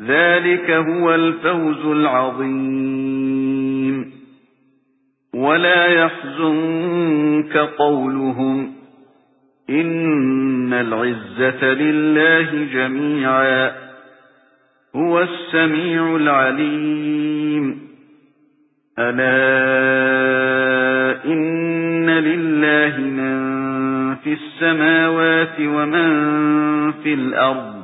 ذلك هو الفوز العظيم. ولا يحزنك قولهم إن العزة لله جميعا. هو السميع العليم. ألا إن لله من في السماوات ومن في الأرض.